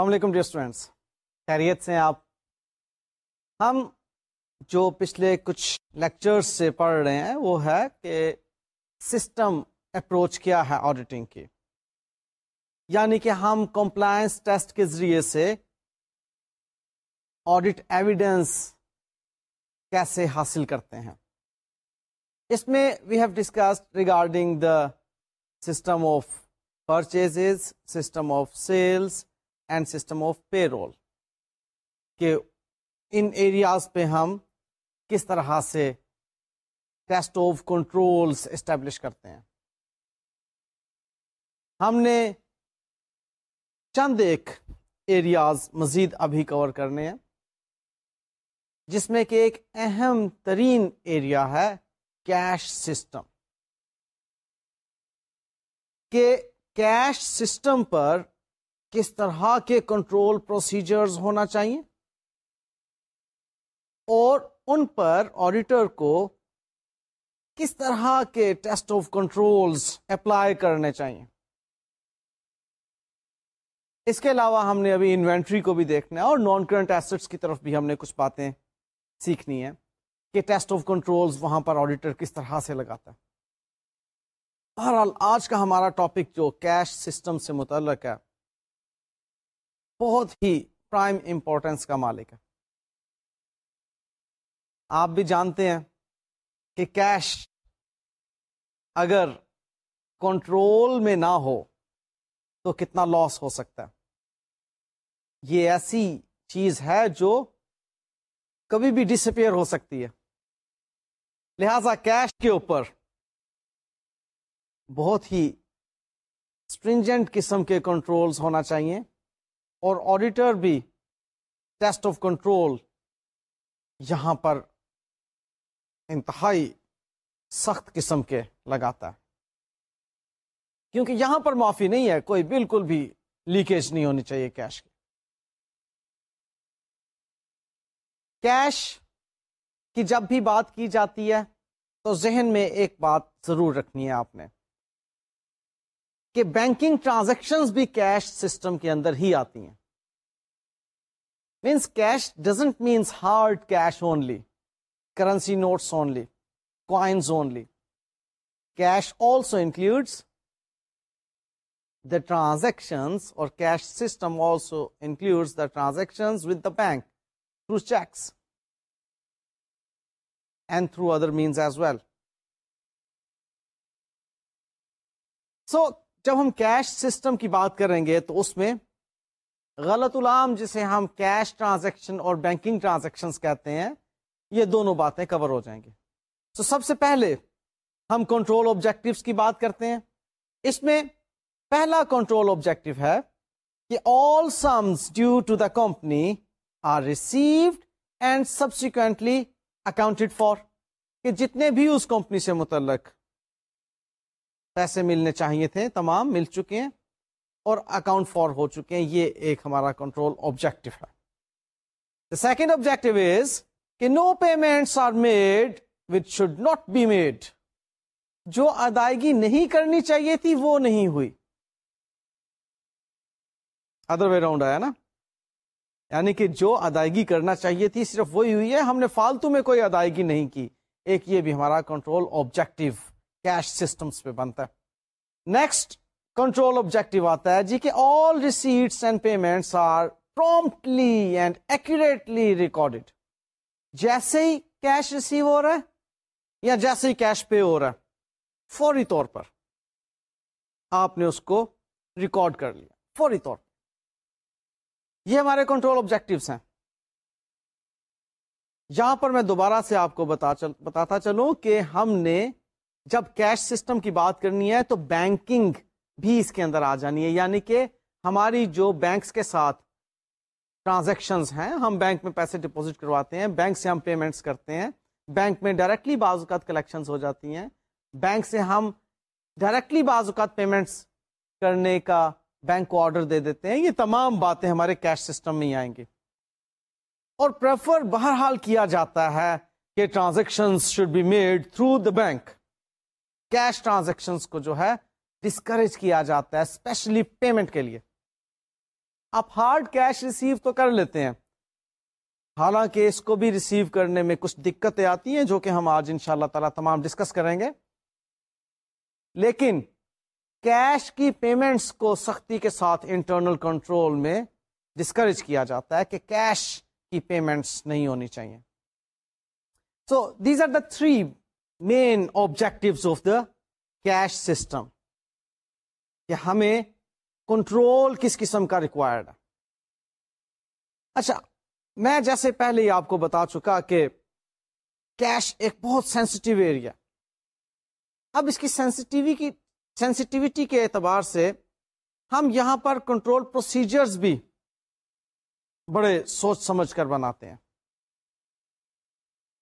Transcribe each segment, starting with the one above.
السلام علیکم dear students خیریت سے آپ۔ ہم جو پچھلے کچھ لیکچرز سے پڑھ رہے ہیں، وہ ہے کہ سسٹم اپروچ کیا ہے آڈیٹنگ کی۔ یعنی کہ ہم کمپلائنس ٹیسٹ کے ذریعے سے آڈٹ ایویڈینس کیسے حاصل کرتے ہیں۔ اس میں we have discussed regarding the system of purchase system of sales and system of payroll کہ ان ایریاز پہ ہم کس طرح سے ٹیسٹ آف کنٹرولس اسٹیبلش کرتے ہیں۔ ہم نے چند ایک ایریاز مزید ابھی کور کرنے ہیں، جس میں کہ ایک اہم ترین ایریا ہے کیش سسٹم کہ کیش سسٹم پر کس طرح کے کنٹرول پروسیجرز ہونا چاہیے؟ اور ان پر آڈیٹر کو کس طرح کے ٹیسٹ آف کنٹرولز اپلائی کرنے چاہیے؟ اس کے علاوہ ہم نے ابھی انوینٹری کو بھی دیکھنا ہے اور نان کرنٹ ایسٹس کی طرف بھی ہم نے کچھ باتیں سیکھنی ہے کہ ٹیسٹ آف کنٹرول وہاں پر آڈیٹر کس طرح سے لگاتا ہے۔ بہرحال آج کا ہمارا ٹاپک جو کیش سسٹم سے متعلق ہے بہت ہی پرائم امپورٹینس کا مالک ہے۔ آپ بھی جانتے ہیں کہ کیش اگر کنٹرول میں نہ ہو تو کتنا لاس ہو سکتا ہے۔ یہ ایسی چیز ہے جو کبھی بھی ڈس اپیئر ہو سکتی ہے۔ لہذا کیش کے اوپر بہت ہی اسٹرنجنٹ قسم کے کنٹرولز ہونا چاہیے۔ اور آڈیٹر بھی ٹیسٹ آف کنٹرول یہاں پر انتہائی سخت قسم کے لگاتا ہے۔ کیونکہ یہاں پر معافی نہیں ہے، کوئی بالکل بھی لیکیج نہیں ہونی چاہیے کیش کی۔ کیش کی جب بھی بات کی جاتی ہے تو ذہن میں ایک بات ضرور رکھنی ہے آپ نے۔ کہ بینکنگ ٹرانزیکشن بھی کیش سسٹم کے اندر ہی آتی ہیں means cash doesn't mean hard cash only currency notes only coins only cash also includes the transaction اور cash system also includes the transaction with the bank through checks and through other means as well. So, جب ہم cash system کی بات کریں گے تو اس میں غلط العام جسے ہم کیش ٹرانزیکشن اور بینکنگ ٹرانزیکشن کہتے ہیں، یہ دونوں باتیں کور ہو جائیں گے تو سب سے پہلے ہم کنٹرول آبجیکٹو کی بات کرتے ہیں۔ اس میں پہلا کنٹرول آبجیکٹو ہے کہ all sums due to the company are received and subsequently accounted for کہ جتنے بھی اس کمپنی سے متعلق پیسے ملنے چاہیے تھے، تمام مل چکے ہیں اور اکاؤنٹ فار ہو چکے ہیں، یہ ایک ہمارا کنٹرول آبجیکٹو ہے۔ سیکنڈ آبجیکٹو از کہ no payments are made which should not be made جو ادائیگی نہیں کرنی چاہیے تھی، وہ نہیں ہوئی۔ ادر وے راؤنڈ آیا نا؟ یعنی کہ جو ادائیگی کرنا چاہیے تھی، صرف وہی ہوئی ہے۔ ہم نے فالتو میں کوئی ادائیگی نہیں کی۔ ایک یہ بھی ہمارا کنٹرول آبجیکٹو کیش سسٹمس پہ بنتا ہے۔ نیکسٹ کنٹرول آبجیکٹو آتا ہے جی کہ all receipts and payments are promptly and accurately recorded جیسے ہی کیش ریسیو ہو رہا ہے یا جیسے ہی کیش پے ہو رہا ہے فوری طور پر آپ نے اس کو ریکارڈ کر لیا۔ فوری طور پر۔ یہ ہمارے کنٹرول آبجیکٹوس ہیں۔ یہاں پر میں دوبارہ سے آپ کو بتا چل, بتاتا چلوں کہ ہم نے جب کیش سسٹم کی بات کرنی ہے تو بینکنگ بھی اس کے اندر آ جانی ہے یعنی کہ ہماری جو بینکس کے ساتھ ٹرانزیکشن ہیں، ہم بینک میں پیسے ڈپوزٹ کرواتے ہیں بینک سے ہم پیمنٹس کرتے ہیں بینک میں ڈائریکٹلی بعض اوقات کلیکشن ہو جاتی ہیں۔ بینک سے ہم ڈائریکٹلی بعض اوقات پیمنٹس کرنے کا بینک کو آرڈر دے دیتے ہیں۔ یہ تمام باتیں ہمارے کیش سسٹم میں ہی آئیں گی۔ اور پریفر بہرحال کیا جاتا ہے کہ transaction should be made through the bank cash transaction کو جو ہے ڈسکریج کیا جاتا ہے اسپیشلی پیمنٹ کے لیے. آپ ہارڈ کیش ریسیو تو کر لیتے ہیں. حالانکہ اس کو بھی ریسیو کرنے میں کچھ دقتیں آتی ہیں جو کہ ہم آج ان شاء اللہ تعالی تمام ڈسکس کریں گے. لیکن کیش کی پیمنٹس کو سختی کے ساتھ انٹرنل کنٹرول میں ڈسکریج کیا جاتا ہے کہ کیش کی پیمنٹس نہیں ہونی چاہیے. So these are the three main objective of the cash system کہ ہمیں کنٹرول کس قسم کا ریکوائرڈ ہے۔ اچھا میں جیسے پہلے ہی آپ کو بتا چکا کہ کیش ایک بہت سینسٹیو ایریا اب اس کی سینسٹیوٹی سینسٹیوٹی کے اعتبار سے ہم یہاں پر کنٹرول پروسیجرز بھی بڑے سوچ سمجھ کر بناتے ہیں۔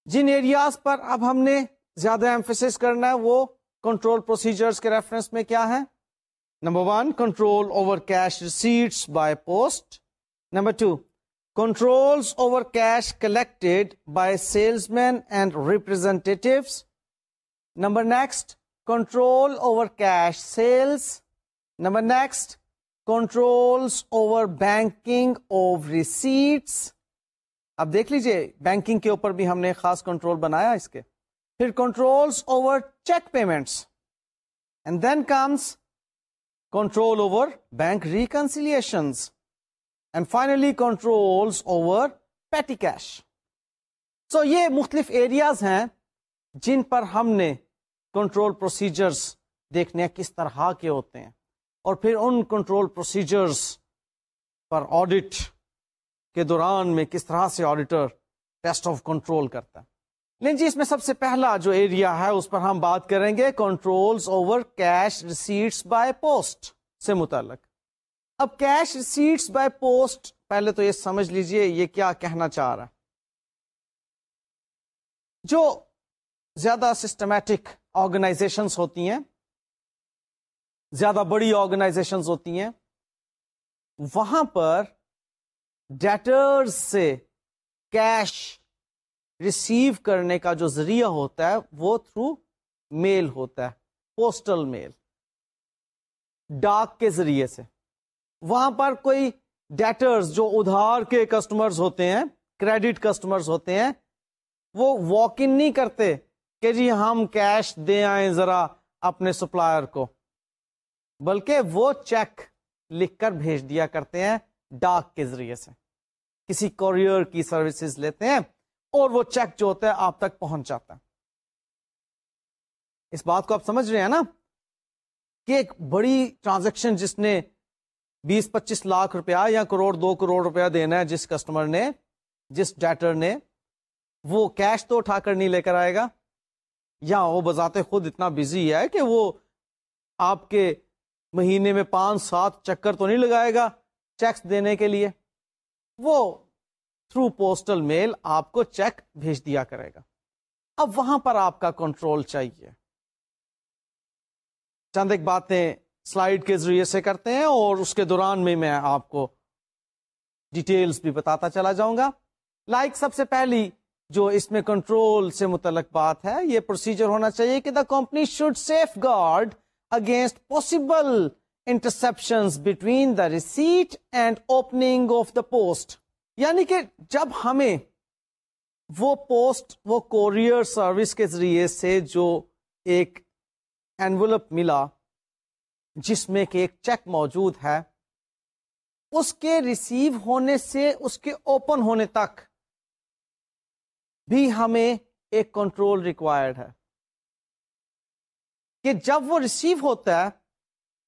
جن ایریاز پر اب ہم نے زیادہ ایمفیس کرنا ہے وہ کنٹرول پروسیجرز کے ریفرنس میں کیا ہے number one control over cash receipts by post number two controls over cash collected by salesman and representatives number next control over cash sales number next controls over banking of receipts اب دیکھ لیجیے banking کے اوپر بھی ہم نے خاص control بنایا اس کے۔ پھر controls over cheque payments and then comes control over bank reconciliation and finally controls over petty cash so یہ مختلف ایریاز ہیں جن پر ہم نے کنٹرول پروسیجرز دیکھنے کس طرح کے ہوتے ہیں. اور پھر ان کنٹرول پروسیجرز پر آڈٹ کے دوران میں کس طرح سے آڈیٹر ٹیسٹ آف کنٹرول کرتا ہے. لیکن جی اس میں سب سے پہلا جو ایریا ہے، اس پر ہم بات کریں گے control over cash receipts by post سے متعلق۔ اب کیش ریسیٹس بائی پوسٹ پہلے تو یہ سمجھ لیجیے یہ کیا کہنا چاہ رہا ہے۔ جو زیادہ سسٹمیٹک آرگنائزیشنس ہوتی ہیں، زیادہ بڑی آرگنائزیشن ہوتی ہیں، وہاں پر ڈیٹرز سے کیش ریسیو کرنے کا جو ذریعہ ہوتا ہے وہ تھرو میل ہوتا ہے پوسٹل میل ڈاک کے ذریعے سے۔ وہاں پر کوئی ڈیٹرز جو ادھار کے کسٹمرز ہوتے ہیں کریڈٹ کسٹمرز ہوتے ہیں، وہ واک ان نہیں کرتے کہ جی ہم کیش دے آئیں ذرا اپنے سپلائر کو۔ بلکہ وہ چیک لکھ کر بھیج دیا کرتے ہیں ڈاک کے ذریعے سے۔ کسی کوریئر کی سروسز لیتے ہیں اور وہ چیک جو ہوتا ہے آپ تک پہنچ جاتا ہے۔ اس بات کو آپ سمجھ رہے ہیں نا کہ ایک بڑی ٹرانزیکشن جس نے بیس پچیس لاکھ روپیہ یا کروڑ، دو کروڑ روپیہ دینا ہے جس کسٹمر نے، جس ڈیٹر نے، وہ کیش تو اٹھا کر نہیں لے کر آئے گا، یا وہ بذات خود اتنا بزی ہے کہ وہ آپ کے مہینے میں پانچ، سات چکر تو نہیں لگائے گا چیکس دینے کے لیے۔ وہ تھرو پوسٹل میل آپ کو چیک بھیج دیا کرے گا۔ اب وہاں پر آپ کا کنٹرول چاہیے۔ چند ایک باتیں سلائڈ کے ذریعے سے کرتے ہیں اور اس کے دوران میں میں آپ کو ڈیٹیلز بھی بتاتا چلا جاؤں گا۔ لائک like سب سے پہلی جو اس میں کنٹرول سے متعلق بات ہے، یہ پروسیجر ہونا چاہیے کہ the company should safeguard against possible interception between the receipt and opening of the post یعنی کہ جب ہمیں وہ پوسٹ، وہ کوریئر سروس کے ذریعے سے جو ایک اینولپ ملا، جس میں کہ ایک چیک موجود ہے، اس کے ریسیو ہونے سے، اس کے اوپن ہونے تک بھی ہمیں ایک کنٹرول ریکوائرڈ ہے۔ کہ جب وہ ریسیو ہوتا ہے،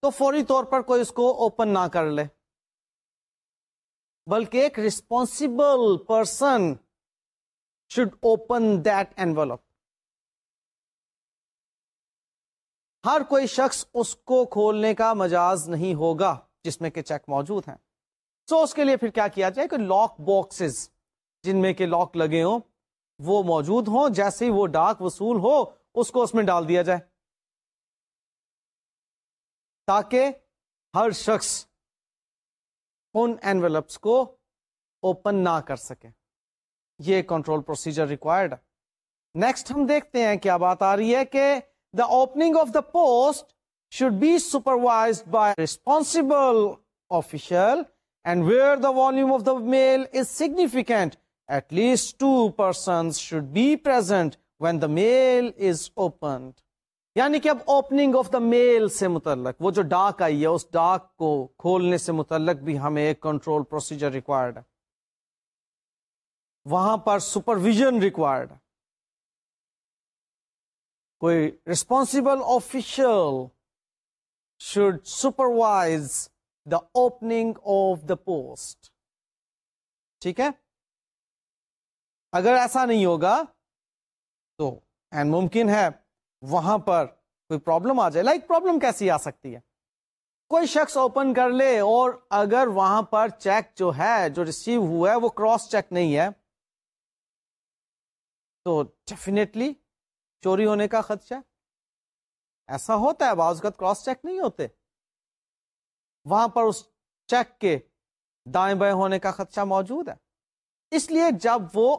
تو فوری طور پر کوئی اس کو اوپن نہ کر لے۔ بلکہ ایک responsible person should open that envelope ہر کوئی شخص اس کو کھولنے کا مجاز نہیں ہوگا جس میں کہ چیک موجود ہیں۔ سو so اس کے لیے پھر کیا کیا جائے کہ لاک باکسز جن میں کہ لاک لگے ہوں، وہ موجود ہوں۔ جیسے ہی وہ ڈاک وصول ہو، اس کو اس میں ڈال دیا جائے۔ تاکہ ہر شخص ان اینویلپس کو اوپن نہ کر سکے یہ کنٹرول پروسیجر ریکوائرڈ نیکسٹ ہم دیکھتے ہیں کیا بات آ رہی ہے کہ the opening of the post should be supervise by responsible official and where the volume of the mail is significant, at least two persons should be present when the mail is opened. یعنی کہ اب opening of the میل سے متعلق، وہ جو ڈاک آئی ہے، اس ڈاک کو کھولنے سے متعلق بھی ہمیں ایک کنٹرول پروسیجر ریکوائرڈ ہے۔ وہاں پر سپرویژن ریکوائرڈ کوئی responsible official should supervise the opening of the post ٹھیک ہے؟ اگر ایسا نہیں ہوگا تو این ممکن ہے وہاں پر کوئی پرابلم آ جائے. لائک پرابلم کیسی آ سکتی ہے؟ کوئی شخص اوپن کر لے اور اگر وہاں پر چیک جو ہے، جو ریسیو ہوا ہے، وہ کراس چیک نہیں ہے، تو ڈیفینیٹلی چوری ہونے کا خدشہ ایسا ہوتا ہے، بعض اوقات کراس چیک نہیں ہوتے. وہاں پر اس چیک کے دائیں بائیں ہونے کا خدشہ موجود ہے. اس لیے جب وہ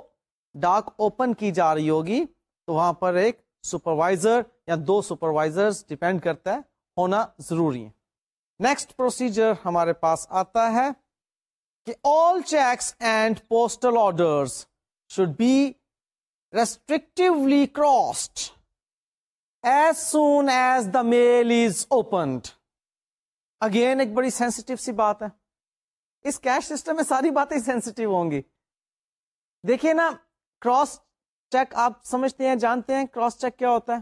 ڈاک اوپن کی جا رہی ہوگی، تو وہاں پر ایک سپروائزر یا دو سپروائزر ڈپینڈ کرتا ہے، ہونا ضروری ہے۔ نیکسٹ پروسیجر ہمارے پاس آتا ہے کہ all cheques and postal order should be restrictively crossed as soon as the mail is opened again ایک بڑی سینسٹو سی بات ہے۔ اس کیش سسٹم میں ساری باتیں سینسٹو ہوں گی۔ دیکھیے نا کراس چیک آپ سمجھتے ہیں، جانتے ہیں کراس چیک کیا ہوتا ہے؟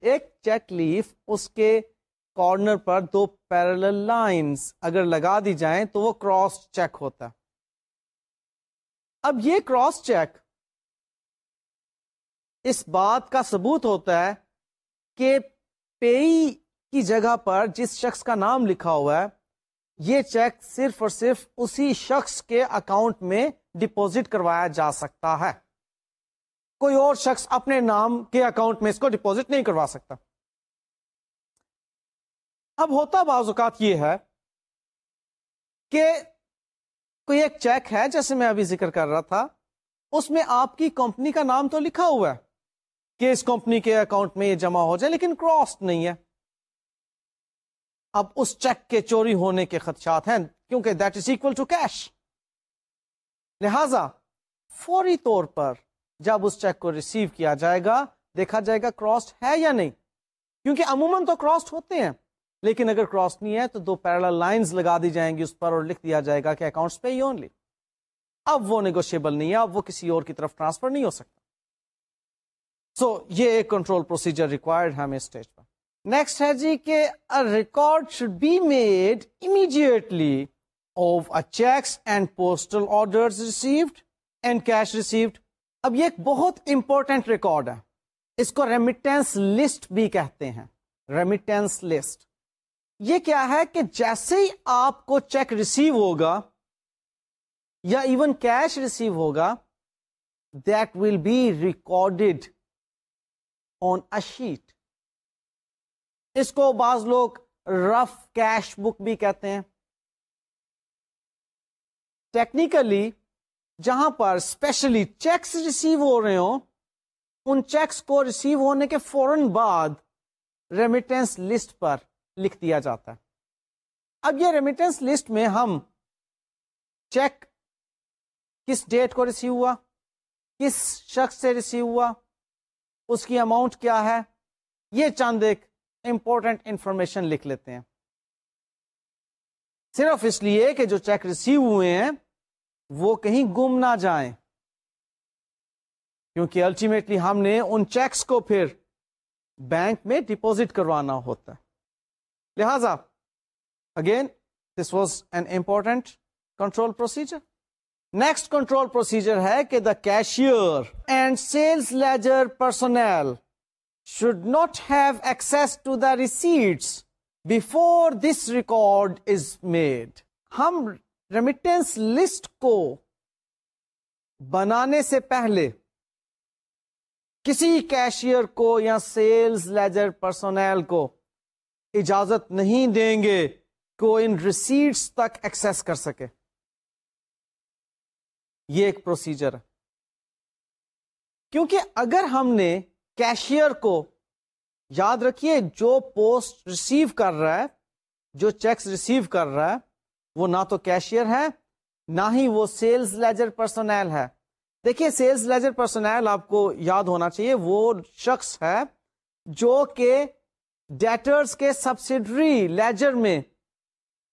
ایک چیک لیف اس کے کارنر پر دو پیرل لائنز اگر لگا دی جائیں تو وہ کراس چیک ہوتا ہے۔ اب یہ کراس چیک اس بات کا ثبوت ہوتا ہے کہ پی کی جگہ پر جس شخص کا نام لکھا ہوا ہے، یہ چیک صرف اور صرف اسی شخص کے اکاؤنٹ میں ڈپوزٹ کروایا جا سکتا ہے۔ کوئی اور شخص اپنے نام کے اکاؤنٹ میں اس کو ڈپوزٹ نہیں کروا سکتا۔ اب ہوتا بعض اوقات یہ ہے کہ کوئی ایک چیک ہے، جیسے میں ابھی ذکر کر رہا تھا، اس میں آپ کی کمپنی کا نام تو لکھا ہوا ہے کہ اس کمپنی کے اکاؤنٹ میں یہ جمع ہو جائے، لیکن کراس نہیں ہے۔ اب اس چیک کے چوری ہونے کے خدشات ہیں، کیونکہ that is equal to cash لہذا فوری طور پر جب اس چیک کو ریسیو کیا جائے گا دیکھا جائے گا کراس ہے یا نہیں۔ کیونکہ عموماً تو کراس ہوتے ہیں لیکن اگر کراس نہیں ہے تو دو پیرل لائنز لگا دی جائیں گی اس پر اور لکھ دیا جائے گا کہ اکاؤنٹس پہ ہی اونلی اب وہ نیگوشیبل نہیں ہے اب وہ کسی اور کی طرف ٹرانسفر نہیں ہو سکتا۔ سو so, یہ ایک کنٹرول پروسیجر ریکوائرڈ ہے ہمیں اسٹیج پر۔ نیکسٹ ہے جی کہ record should be made immediately of cheques and postal order received and cash received اب یہ ایک بہت امپورٹنٹ ریکارڈ ہے۔ اس کو ریمیٹینس لسٹ بھی کہتے ہیں۔ ریمیٹینس لسٹ یہ کیا ہے کہ جیسے ہی آپ کو چیک ریسیو ہوگا یا ایون کیش ریسیو ہوگا that will be recorded on sheet اس کو بعض لوگ رف کیش بک بھی کہتے ہیں۔ ٹیکنیکلی جہاں پر اسپیشلی چیکس ریسیو ہو رہے ہوں، ان چیکس کو ریسیو ہونے کے فوراً بعد ریمیٹنس لسٹ پر لکھ دیا جاتا ہے۔ اب یہ ریمیٹنس لسٹ میں ہم چیک کس ڈیٹ کو ریسیو ہوا، کس شخص سے ریسیو ہوا، اس کی اماؤنٹ کیا ہے، یہ چاند ایک امپورٹنٹ انفارمیشن لکھ لیتے ہیں۔ صرف اس لیے کہ جو چیک ریسیو ہوئے ہیں وہ کہیں گم نہ جائیں۔ کیونکہ الٹیمیٹلی ہم نے ان چیکس کو پھر بینک میں ڈپوزٹ کروانا ہوتا ہے۔ لہذا again this was an important control procedure next control procedure ہے کہ the cashier and sales ledger personnel should not have access to the receipts before this record is made ہم ریمیٹنس لسٹ کو بنانے سے پہلے کسی کیشیئر کو یا سیلز لیجر پرسونل کو اجازت نہیں دیں گے کہ وہ ان ریسیٹس تک ایکسس کر سکے۔ یہ ایک پروسیجر ہے۔ کیونکہ اگر ہم نے کیشیئر کو یاد رکھیے جو پوسٹ ریسیو کر رہا ہے، جو چیکس ریسیو کر رہا ہے وہ نہ تو کیشیئر ہے نہ ہی وہ سیلز لیجر پرسنل ہے دیکھیے سیلز لیجر پرسنل آپ کو یاد ہونا چاہیے، وہ شخص ہے جو کہ ڈیٹرز کے سبسڈری لیجر میں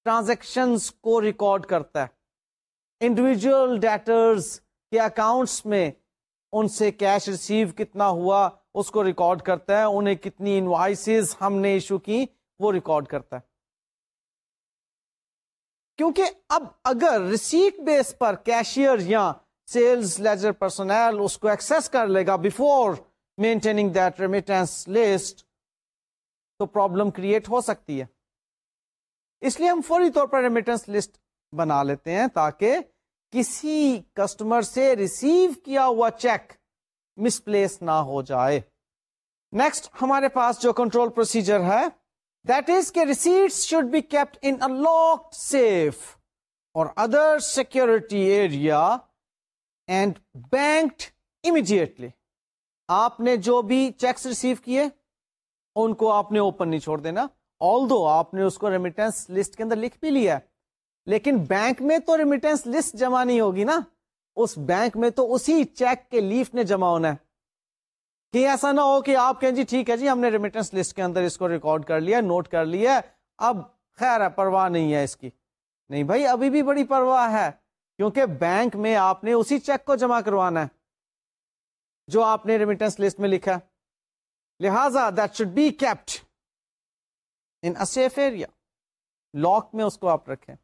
ٹرانزیکشن کو ریکارڈ کرتا ہے۔ انڈیویجل ڈیٹرز کے اکاؤنٹس میں ان سے کیش ریسیو کتنا ہوا اس کو ریکارڈ کرتا ہے، انہیں کتنی انوائسز ہم نے ایشو کی وہ ریکارڈ کرتا ہے۔ کیونکہ اب اگر ریسیٹ بیس پر کیشیئر یا سیلز لیجر پرسنل اس کو ایکسس کر لے گا before maintaining that remittance list تو پرابلم کریٹ ہو سکتی ہے۔ اس لیے ہم فوری طور پر ریمیٹنس لسٹ بنا لیتے ہیں تاکہ کسی کسٹمر سے ریسیو کیا ہوا چیک مس پلیس نہ ہو جائے۔ نیکسٹ ہمارے پاس جو کنٹرول پروسیجر ہے دیٹ از کے receipt should be kept in lock safe اور other security area and banked immediately آپ نے جو بھی چیکس ریسیو کیے ان کو آپ نے اوپن نہیں چھوڑ دینا آل دو آپ نے اس کو ریمیٹنس لسٹ کے اندر لکھ بھی لیا لیکن بینک میں تو ریمیٹنس لسٹ جمع نہیں ہوگی نا اس بینک میں تو اسی چیک کے لیف نے جمع ہونا ہے کہ ایسا نہ ہو کہ آپ کہیں جی ٹھیک ہے جی ہم نے ریمیٹنس لسٹ کے اندر اس کو ریکارڈ کر لیا نوٹ کر لیا، اب خیر ہے، پرواہ نہیں ہے اس کی۔ نہیں بھائی، ابھی بھی بڑی پرواہ ہے، کیونکہ بینک میں آپ نے اسی چیک کو جمع کروانا ہے، جو آپ نے ریمیٹنس لسٹ میں لکھا۔ لہذا that should be kept in safe area lock میں اس کو آپ رکھیں۔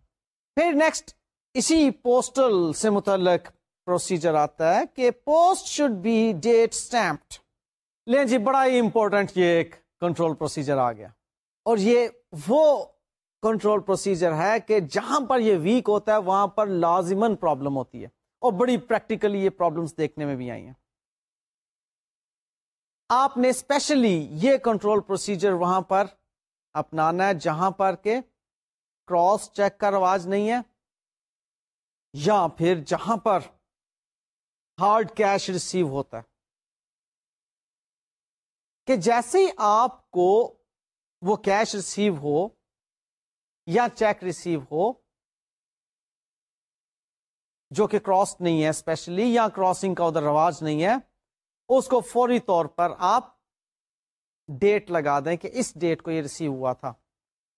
پھر نیکسٹ اسی پوسٹل سے متعلق پروسیجر آتا ہے کہ post should be date stamped لیں جی بڑا ہی امپورٹنٹ یہ ایک کنٹرول پروسیجر آ گیا۔ اور یہ وہ کنٹرول پروسیجر ہے کہ جہاں پر یہ ویک ہوتا ہے، وہاں پر لازمن پرابلم ہوتی ہے۔ اور بڑی پریکٹیکلی یہ پرابلمس دیکھنے میں بھی آئی ہیں۔ آپ نے اسپیشلی یہ کنٹرول پروسیجر وہاں پر اپنانا ہے، جہاں پر کہ کراس چیک کا رواج نہیں ہے، یا پھر جہاں پر ہارڈ کیش ریسیو ہوتا ہے۔ کہ جیسے ہی آپ کو وہ کیش ریسیو ہو یا چیک ریسیو ہو، جو کہ کراس نہیں ہے اسپیشلی یا کراسنگ کا ادھر رواج نہیں ہے، اس کو فوری طور پر آپ ڈیٹ لگا دیں کہ اس ڈیٹ کو یہ ریسیو ہوا تھا۔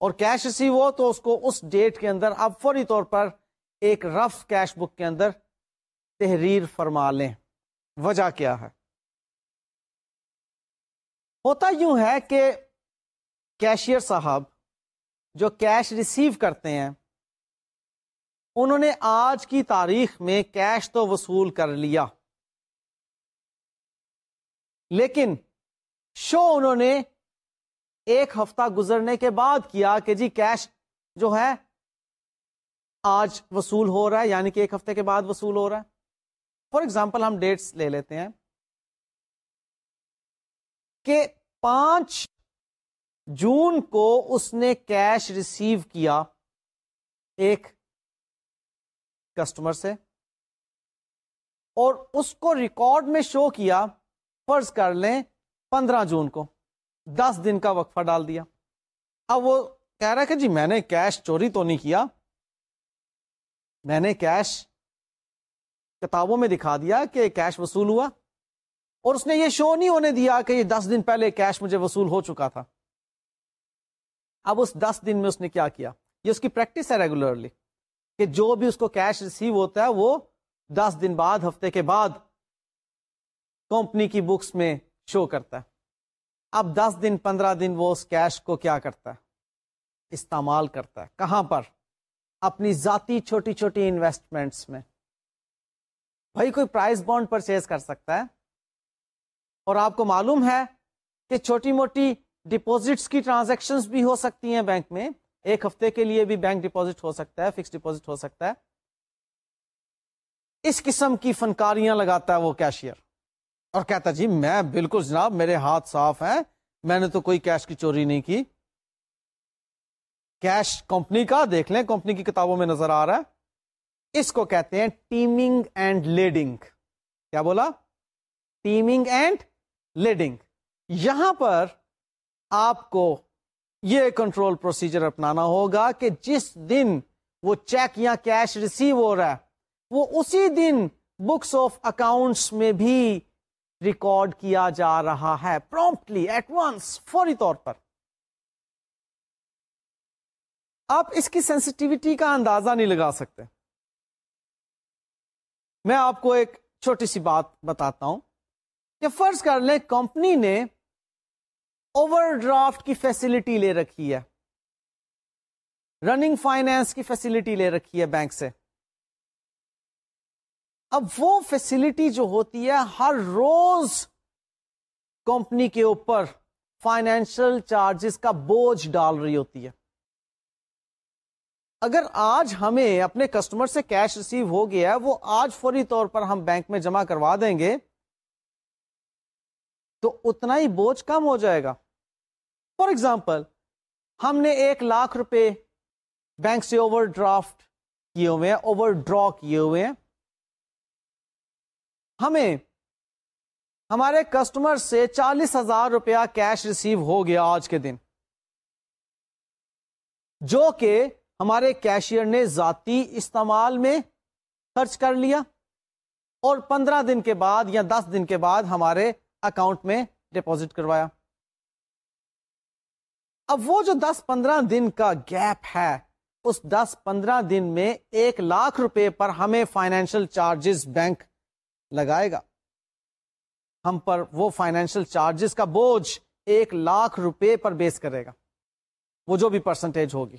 اور کیش ریسیو ہو تو اس کو اس ڈیٹ کے اندر آپ فوری طور پر ایک رف کیش بک کے اندر تحریر فرما لیں۔ وجہ کیا ہے؟ ہوتا یوں ہے کہ کیشیئر صاحب جو کیش ریسیو کرتے ہیں، انہوں نے آج کی تاریخ میں کیش تو وصول کر لیا۔ لیکن شو انہوں نے ایک ہفتہ گزرنے کے بعد کیا کہ جی کیش جو ہے آج وصول ہو رہا ہے یعنی کہ ایک ہفتے کے بعد وصول ہو رہا ہے۔ فار ایگزامپل ہم ڈیٹس لے لیتے ہیں۔ کہ پانچ جون کو اس نے کیش ریسیو کیا ایک کسٹمر سے اور اس کو ریکارڈ میں شو کیا، فرض کر لیں پندرہ جون کو، دس دن کا وقفہ ڈال دیا۔ اب وہ کہہ رہا کہ جی میں نے کیش چوری تو نہیں کیا، میں نے کیش کتابوں میں دکھا دیا کہ کیش وصول ہوا۔ اور اس نے یہ شو نہیں ہونے دیا کہ یہ دس دن پہلے کیش مجھے وصول ہو چکا تھا۔ اب اس دس دن میں اس نے کیا کیا؟ یہ اس کی پریکٹس ہے ریگولرلی کہ جو بھی اس کو کیش ریسیو ہوتا ہے وہ دس دن بعد، ہفتے کے بعد کمپنی کی بکس میں شو کرتا ہے۔ اب دس دن، پندرہ دن وہ اس کیش کو کیا کرتا ہے؟ استعمال کرتا ہے۔ کہاں پر؟ اپنی ذاتی چھوٹی چھوٹی انویسٹمنٹس میں۔ بھائی، کوئی پرائز بانڈ پرچیز کر سکتا ہے؟ اور آپ کو معلوم ہے کہ چھوٹی موٹی ڈپوزٹس کی ٹرانزیکشن بھی ہو سکتی ہیں بینک میں۔ ایک ہفتے کے لیے بھی بینک ڈپوزٹ ہو سکتا ہے فکس ڈپوزٹ ہو سکتا ہے۔ اس قسم کی فنکاریاں لگاتا ہے وہ کیشیئر اور کہتا جی میں بالکل جناب، میرے ہاتھ صاف ہیں۔ میں نے تو کوئی کیش کی چوری نہیں کی۔ کیش کمپنی کا، دیکھ لیں کمپنی کی کتابوں میں نظر آ رہا ہے۔ اس کو کہتے ہیں ٹیمنگ اینڈ لیڈنگ کیا بولا؟ Teeming and leading. یہاں پر آپ کو یہ کنٹرول پروسیجر اپنانا ہوگا کہ جس دن وہ چیک یا کیش ریسیو ہو رہا ہے، وہ اسی دن بکس آف اکاؤنٹس میں بھی ریکارڈ کیا جا رہا ہے، پرومپٹلی، ایٹ ونس، فوری طور پر۔ آپ اس کی سینسٹیوٹی کا اندازہ نہیں لگا سکتے۔ میں آپ کو ایک چھوٹی سی بات بتاتا ہوں۔ کہ فرض کر لیں کمپنی نے اوور ڈرافٹ کی فیسلٹی لے رکھی ہے۔ رننگ فائنینس کی فیسلٹی لے رکھی ہے بینک سے۔ اب وہ فیسلٹی جو ہوتی ہے، ہر روز کمپنی کے اوپر فائنینشل چارجز کا بوجھ ڈال رہی ہوتی ہے۔ اگر آج ہمیں اپنے کسٹمر سے کیش ریسیو ہو گیا ہے، وہ آج فوری طور پر ہم بینک میں جمع کروا دیں گے۔ تو اتنا ہی بوجھ کم ہو جائے گا۔ فار ایگزامپل ہم نے ایک لاکھ روپے بینک سے اوور ڈرافٹ کیے ہوئے ہیں اوور ڈرا کیے ہوئے ہیں۔ ہمیں ہمارے کسٹمر سے چالیس ہزار روپیہ کیش ریسیو ہو گیا آج کے دن۔ جو کہ ہمارے کیشیئر نے ذاتی استعمال میں خرچ کر لیا اور پندرہ دن کے بعد یا دس دن کے بعد ہمارے اکاؤنٹ میں ڈپوزٹ کروایا۔ اب وہ جو دس پندرہ دن کا گیپ ہے، اس دس پندرہ دن میں ایک لاکھ روپے پر ہمیں فائنینشل چارجز بینک لگائے گا۔ ہم پر وہ فائنینشل چارجز کا بوجھ ایک لاکھ روپے پر بیس کرے گا۔ وہ جو بھی پرسنٹیج ہوگی،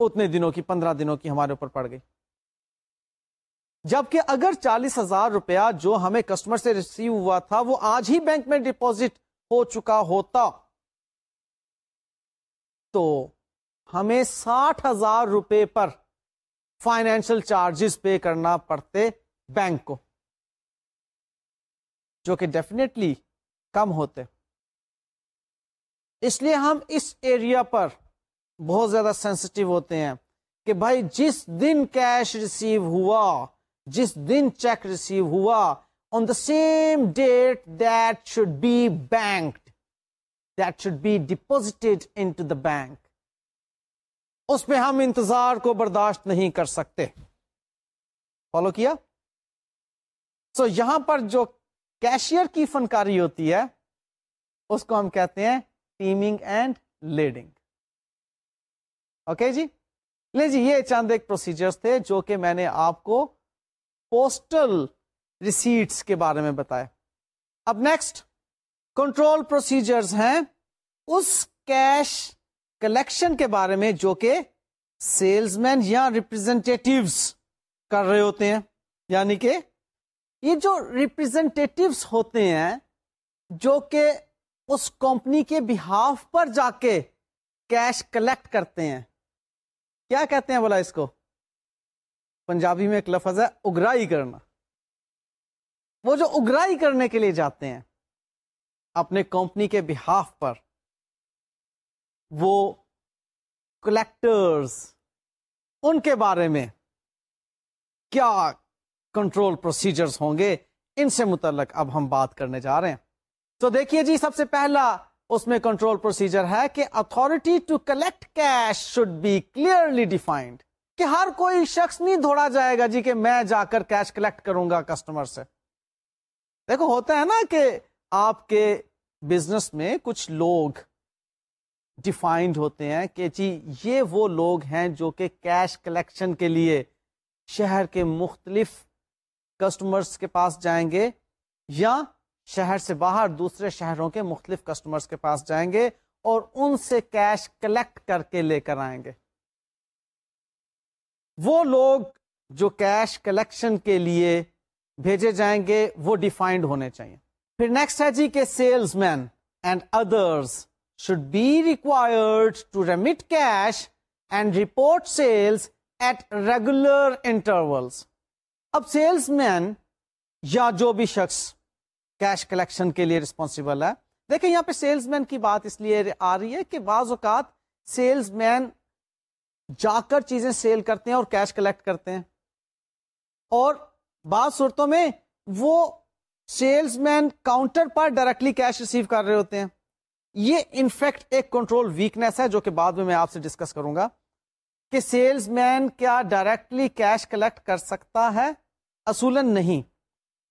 اتنے دنوں کی، پندرہ دنوں کی ہمارے اوپر پڑ گئی۔ جبکہ اگر چالیس ہزار روپیہ جو ہمیں کسٹمر سے ریسیو ہوا تھا، وہ آج ہی بینک میں ڈپوزٹ ہو چکا ہوتا۔ تو ہمیں ساٹھ ہزار روپے پر فائنینشل چارجز پے کرنا پڑتے بینک کو، جو کہ ڈیفینیٹلی کم ہوتے۔ اس لیے ہم اس ایریا پر بہت زیادہ سینسٹیو ہوتے ہیں کہ بھائی جس دن کیش ریسیو ہوا جس دن چیک ریسیو ہوا on the same date that should be bank that should be deposited into the bank اس پہ ہم انتظار کو برداشت نہیں کر سکتے۔ فالو کیا؟ سو so, یہاں پر جو کیشیئر کی فنکاری ہوتی ہے اس کو ہم کہتے ہیں ٹیمنگ اینڈ لیڈنگ اوکے جی؟ لے جی یہ چند ایک پروسیجرز تھے جو کہ میں نے آپ کو پوسٹل ریسیٹس کے بارے میں بتایا اب نیکسٹ کنٹرول پروسیجرز ہیں اس کیش کلیکشن کے بارے میں جو کہ سیلز مین یا ریپرزینٹیوز کر رہے ہوتے ہیں۔ یعنی کہ یہ جو ریپرزینٹیوز ہوتے ہیں، جو کہ اس کمپنی کے بہاف پر جا کے کیش کلیکٹ کرتے ہیں۔ کیا کہتے ہیں بولا اس کو؟ پنجابی میں ایک لفظ ہے، اگرائی کرنا۔ وہ جو اگرائی کرنے کے لیے جاتے ہیں، اپنے کمپنی کے بہاف پر، وہ کلیکٹرز ان کے بارے میں کیا کنٹرول پروسیجرز ہوں گے، ان سے متعلق اب ہم بات کرنے جا رہے ہیں۔ تو دیکھیے جی سب سے پہلا اس میں کنٹرول پروسیجر ہے کہ authority to collect cash should be clearly defined کہ ہر کوئی شخص نہیں دوڑا جائے گا جی کہ میں جا کر کیش کلیکٹ کروں گا کسٹمر سے۔ دیکھو ہوتا ہے نا کہ آپ کے بزنس میں کچھ لوگ ڈیفائنڈ ہوتے ہیں کہ جی یہ وہ لوگ ہیں جو کہ کیش کلیکشن کے لیے شہر کے مختلف کسٹمرز کے پاس جائیں گے یا شہر سے باہر دوسرے شہروں کے مختلف کسٹمرز کے پاس جائیں گے اور ان سے کیش کلیکٹ کر کے لے کر آئیں گے۔ وہ لوگ جو کیش کلیکشن کے لیے بھیجے جائیں گے، وہ ڈیفائنڈ ہونے چاہیے۔ پھر نیکسٹ ہے جی کہ salesman and others should be required to remit cash and report sales at regular intervals اب سیلس مین یا جو بھی شخص کیش کلیکشن کے لیے ریسپانسبل ہے، دیکھیں یہاں پہ سیلس مین کی بات اس لیے آ رہی ہے کہ بعض اوقات سیلس مین جا کر چیزیں سیل کرتے ہیں اور کیش کلیکٹ کرتے ہیں۔ اور بعض صورتوں میں وہ سیلس مین کاؤنٹر پر ڈائریکٹلی کیش ریسیو کر رہے ہوتے ہیں۔ یہ انفیکٹ ایک کنٹرول ویکنیس ہے جو کہ بعد میں میں آپ سے ڈسکس کروں گا کہ سیلز مین کیا ڈائریکٹلی کیش کلیکٹ کر سکتا ہے؟ اصولن نہیں۔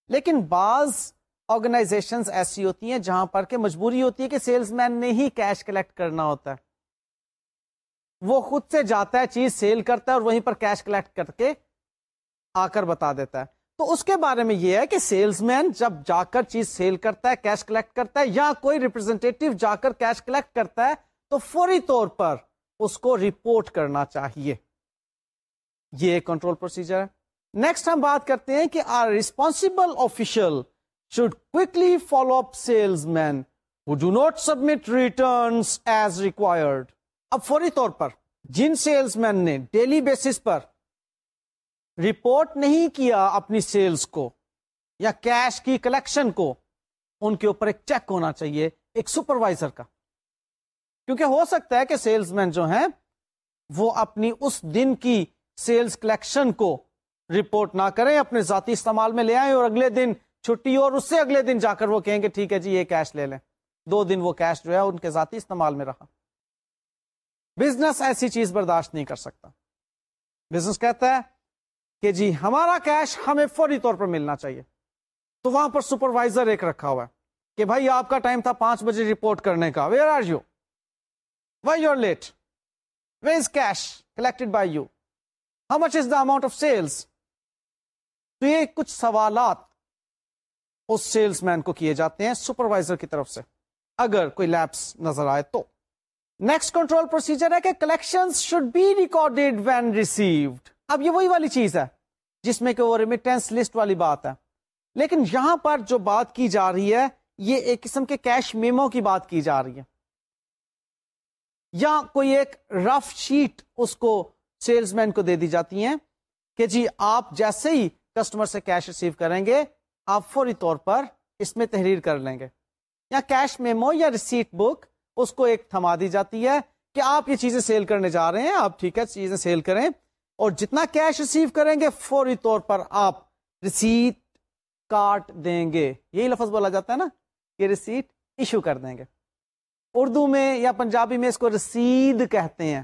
لیکن بعض آرگنائزیشن ایسی ہوتی ہیں جہاں پر کہ مجبوری ہوتی ہے کہ سیلز مین نے ہی کیش کلیکٹ کرنا ہوتا ہے۔ وہ خود سے جاتا ہے، چیز سیل کرتا ہے اور وہیں پر کیش کلیکٹ کر کے آ کر بتا دیتا ہے۔ تو اس کے بارے میں یہ ہے کہ سیلز مین جب جا کر چیز سیل کرتا ہے کیش کلیکٹ کرتا ہے، یا کوئی ریپرزینٹیو جا کر کیش کلیکٹ کرتا ہے، تو فوری طور پر اس کو رپورٹ کرنا چاہیے۔ یہ ایک کنٹرول پروسیجر ہے۔ نیکسٹ ہم بات کرتے ہیں کہ our responsible official should quickly follow up salesman do not submit returns as required اب فوری طور پر جن سیلس مین نے ڈیلی بیسس پر رپورٹ نہیں کیا اپنی سیلز کو یا کیش کی کلیکشن کو، ان کے اوپر ایک چیک ہونا چاہیے، ایک سپروائزر کا۔ کیونکہ ہو سکتا ہے کہ سیلس مین جو ہیں، وہ اپنی اس دن کی سیلز کلیکشن کو رپورٹ نہ کریں، اپنے ذاتی استعمال میں لے آئیں اور اگلے دن چھٹی اور اس سے اگلے دن جا کر وہ کہیں گے، ٹھیک ہے جی یہ کیش لے لیں۔ دو دن وہ کیش جو ہے، ان کے ذاتی استعمال میں رہا۔ بزنس ایسی چیز برداشت نہیں کر سکتا۔ بزنس کہتا ہے کہ جی ہمارا کیش ہمیں فوری طور پر ملنا چاہیے۔ تو وہاں پر سپروائزر ایک رکھا ہوا ہے کہ بھائی، آپ کا ٹائم تھا پانچ بجے رپورٹ کرنے کا۔ Where are you why your late way is cash collected by you how much is the amount of sales تو یہ کچھ سوالات اس سیلس مین کو کیے جاتے ہیں سپروائزر کی طرف سے۔ اگر کوئی لیبس نظر آئے تو۔ نیکسٹ کنٹرول پروسیجر ہے کہ collection should be recorded when received اب یہ وہی والی چیز ہے، جس میں کہ وہ ریمیٹینس لسٹ والی بات ہے۔ لیکن یہاں پر جو بات کی جا رہی ہے، یہ ایک قسم کے کیش میمو کی بات کی جا رہی ہے۔ یا کوئی ایک رف شیٹ اس کو سیلس مین کو دے دی جاتی ہیں کہ جی آپ جیسے ہی کسٹمر سے کیش ریسیو کریں گے، آپ فوری طور پر اس میں تحریر کر لیں گے۔ یا کیش میمو یا ریسیٹ بک اس کو ایک تھما دی جاتی ہے کہ آپ یہ چیزیں سیل کرنے جا رہے ہیں، آپ ٹھیک ہے، چیزیں سیل کریں۔ اور جتنا کیش ریسیو کریں گے، فوری طور پر آپ ریسیٹ کاٹ دیں گے۔ یہی لفظ بولا جاتا ہے نا کہ ریسیٹ ایشو کر دیں گے۔ اردو میں یا پنجابی میں اس کو رسید کہتے ہیں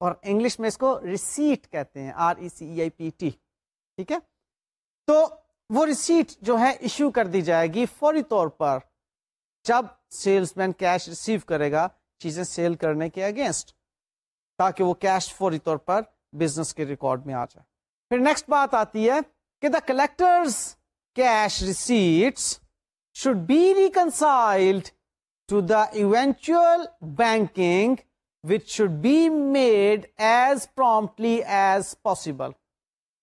اور انگلش میں اس کو ریسیٹ کہتے ہیں آر ای سی آئی پی ٹی ٹھیک ہے؟ تو وہ ریسیٹ جو ہے ایشو کر دی جائے گی فوری طور پر۔ جب سیلس مین کیش ریسیو کرے گا چیزیں سیل کرنے کے اگینسٹ، تاکہ وہ کیش فوری طور پر بزنس کے ریکارڈ میں آ جائے۔ پھر نیکسٹ بات آتی ہے کہ the collector cash receipts should be reconciled to the eventual banking which should be made as promptly as possible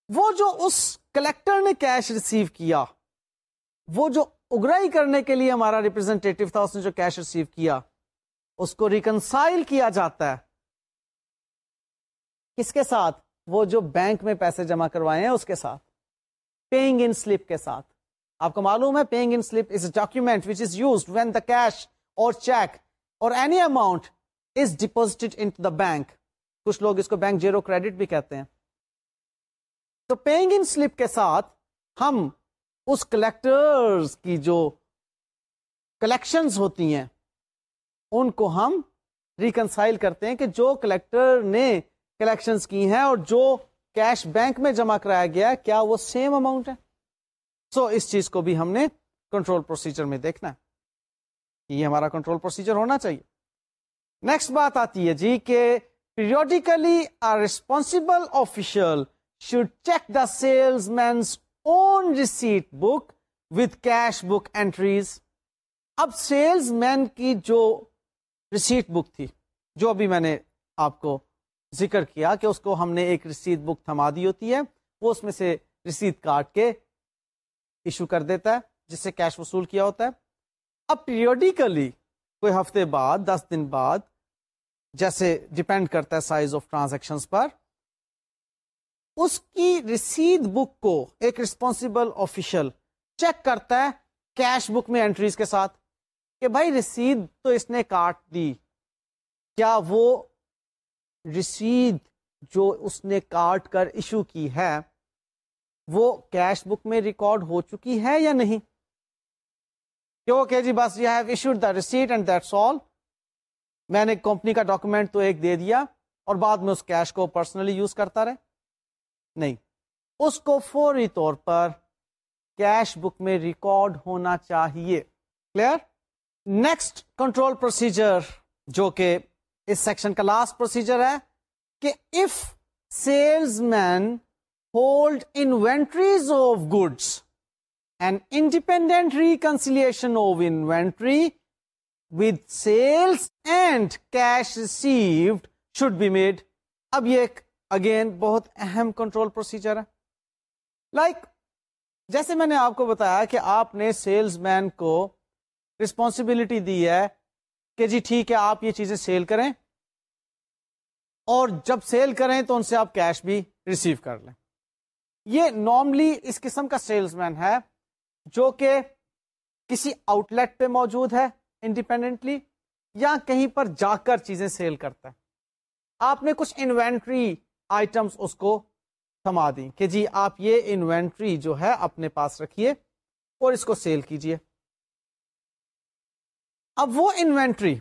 وہ جو اس کلیکٹر نے کیش ریسیو کیا، وہ جو اگرائی کرنے کے لیے ہمارا ریپرزینٹیو تھا، اس نے جو کیش ریسیو کیا، اس کو ریکنسائل کیا جاتا ہے۔ کس کے ساتھ؟ وہ جو بینک میں پیسے جمع کروائے ہیں، اس کے ساتھ۔ پیئنگ ان سلپ کے ساتھ۔ آپ کو معلوم ہے paying in slip is document which is use when the cash اور چیک اور any amount is deposit in the bank کچھ لوگ اس کو بینک جیرو کریڈٹ بھی کہتے ہیں۔ تو پیئنگ ان سلپ کے ساتھ ہم اس کلیکٹر کی جو کلیکشنز ہوتی ہیں ان کو ہم ریکنسائل کرتے ہیں کہ جو کلیکٹر نے کلیکشنز کی ہیں اور جو کیش بینک میں جمع کرایا گیا کیا وہ سیم اماؤنٹ ہے؟ سو so, اس چیز کو بھی ہم نے کنٹرول پروسیجر میں دیکھنا ہے یہ ہمارا کنٹرول پروسیجر ہونا چاہیے۔ نیکسٹ بات آتی ہے جی کہ periodically responsible official should check the salesman's own receipt book with cash book entries اب سیلز مین کی جو ریسیٹ بک تھی، جو ابھی میں نے آپ کو ذکر کیا کہ اس کو ہم نے ایک ریسیٹ بک تھما دی ہوتی ہے، وہ اس میں سے ریسیٹ کاٹ کے ایشو کر دیتا ہے، جس سے کیش وصول کیا ہوتا ہے۔ اب پیریوڈیکلی کوئی ہفتے بعد، دس دن بعد، جیسے ڈپینڈ کرتا ہے سائز آف ٹرانزیکشن پر اس کی رسید بک کو ایک ریسپانسبل آفیشل چیک کرتا ہے کیش بک میں انٹریز کے ساتھ کہ بھائی رسید تو اس نے کاٹ دی۔ کیا وہ رسید جو اس نے کاٹ کر ایشو کی ہے وہ کیش بک میں ریکارڈ ہو چکی ہے یا نہیں؟ کہ جی بس you have issued the receipt and that's all میں نے کمپنی کا ڈاکومنٹ تو ایک دے دیا اور بعد میں اس کیش کو پرسنلی یوز کرتا رہے۔ نہیں۔ اس کو فوری طور پر کیش بک میں ریکارڈ ہونا چاہیے۔ کلیئر؟ نیکسٹ کنٹرول پروسیجر، جو کہ اس سیکشن کا لاسٹ پروسیجر ہے، کہ if salesman hold inventories of goods and independent reconciliation of inventory with sales and cash received should be made اب یہ ایک اگین بہت اہم کنٹرول پروسیجر ہے۔ لائک like, جیسے میں نے آپ کو بتایا کہ آپ نے سیلز مین کو رسپانسبلٹی دی ہے کہ جی ٹھیک ہے آپ یہ چیزیں سیل کریں۔ اور جب سیل کریں تو ان سے آپ کیش بھی ریسیو کر لیں۔ یہ نارملی اس قسم کا سیلز مین ہے جو کہ کسی آؤٹ لیٹ پہ موجود ہے انڈیپینڈنٹلی یا کہیں پر جا کر چیزیں سیل کرتا ہے۔ آپ نے کچھ انوینٹری آئٹمس اس کو تھما دی کہ جی آپ یہ انوینٹری جو ہے اپنے پاس رکھیے اور اس کو سیل کیجیے اب وہ انوینٹری